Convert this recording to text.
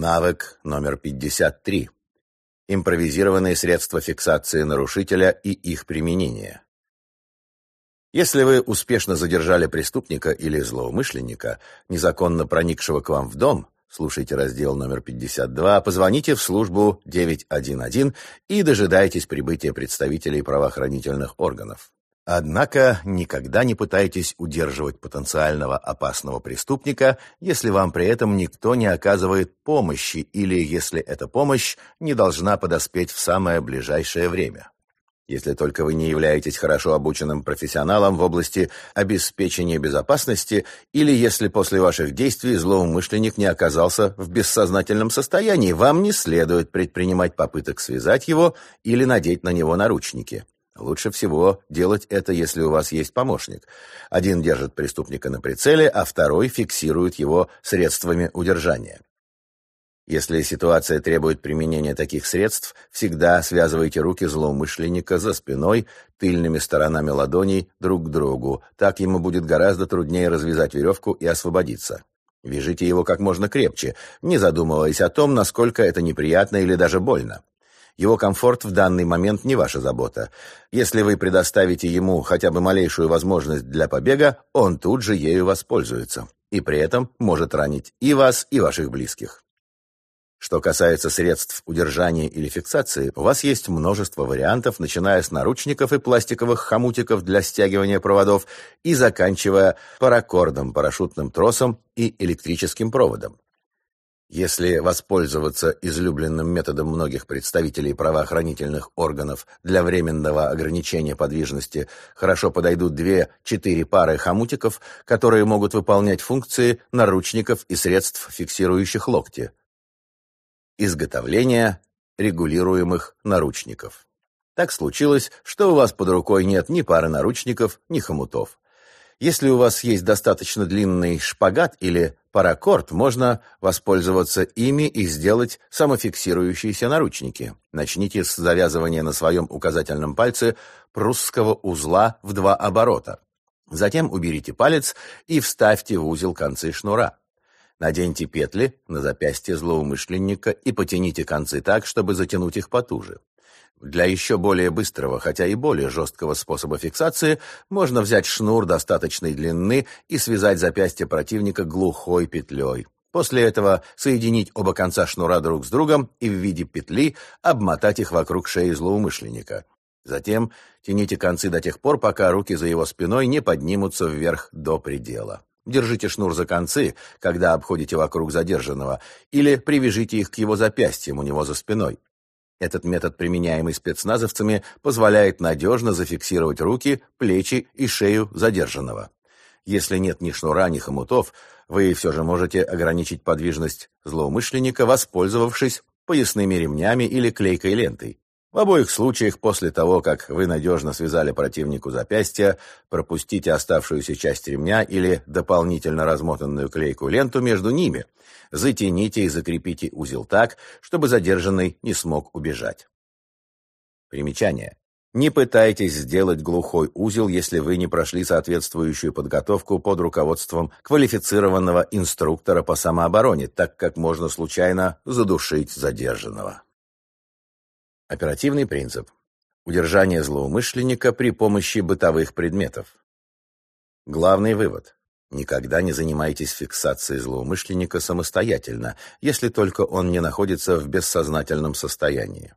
Навык номер 53. Импровизированные средства фиксации нарушителя и их применение. Если вы успешно задержали преступника или злоумышленника, незаконно проникшего к вам в дом, слушайте раздел номер 52, позвоните в службу 911 и дожидайтесь прибытия представителей правоохранительных органов. Однако никогда не пытайтесь удерживать потенциального опасного преступника, если вам при этом никто не оказывает помощи или если эта помощь не должна подоспеть в самое ближайшее время. Если только вы не являетесь хорошо обученным профессионалом в области обеспечения безопасности или если после ваших действий злоумышленник не оказался в бессознательном состоянии, вам не следует предпринимать попыток связать его или надеть на него наручники. Лучше всего делать это, если у вас есть помощник. Один держит преступника на прицеле, а второй фиксирует его средствами удержания. Если ситуация требует применения таких средств, всегда связывайте руки злоумышленника за спиной, тыльными сторонами ладоней друг к другу. Так ему будет гораздо труднее развязать веревку и освободиться. Вяжите его как можно крепче, не задумываясь о том, насколько это неприятно или даже больно. Его комфорт в данный момент не ваша забота. Если вы предоставите ему хотя бы малейшую возможность для побега, он тут же ею воспользуется. И при этом может ранить и вас, и ваших близких. Что касается средств удержания или фиксации, у вас есть множество вариантов, начиная с наручников и пластиковых хомутиков для стягивания проводов и заканчивая паракордом, парашютным тросом и электрическим проводом. Если воспользоваться излюбленным методом многих представителей правоохранительных органов для временного ограничения подвижности, хорошо подойдут две-четыре пары хомутиков, которые могут выполнять функции наручников и средств, фиксирующих локти. Изготовление регулируемых наручников. Так случилось, что у вас под рукой нет ни пары наручников, ни хомутов. Если у вас есть достаточно длинный шпагат или паракорд, можно воспользоваться ими и сделать самофиксирующиеся наручники. Начните с завязывания на своем указательном пальце прусского узла в два оборота. Затем уберите палец и вставьте в узел концы шнура. Наденьте петли на запястье злоумышленника и потяните концы так, чтобы затянуть их потуже. Для еще более быстрого, хотя и более жесткого способа фиксации можно взять шнур достаточной длины и связать запястье противника глухой петлей. После этого соединить оба конца шнура друг с другом и в виде петли обмотать их вокруг шеи злоумышленника. Затем тяните концы до тех пор, пока руки за его спиной не поднимутся вверх до предела. Держите шнур за концы, когда обходите вокруг задержанного, или привяжите их к его запястьям у него за спиной. Этот метод, применяемый спецназовцами, позволяет надежно зафиксировать руки, плечи и шею задержанного. Если нет ни шнура, ни хомутов, вы все же можете ограничить подвижность злоумышленника, воспользовавшись поясными ремнями или клейкой лентой. В обоих случаях после того, как вы надежно связали противнику запястья, пропустите оставшуюся часть ремня или дополнительно размотанную клейкую ленту между ними. Затяните и закрепите узел так, чтобы задержанный не смог убежать. Примечание. Не пытайтесь сделать глухой узел, если вы не прошли соответствующую подготовку под руководством квалифицированного инструктора по самообороне, так как можно случайно задушить задержанного. Оперативный принцип. Удержание злоумышленника при помощи бытовых предметов. Главный вывод. Никогда не занимайтесь фиксацией злоумышленника самостоятельно, если только он не находится в бессознательном состоянии.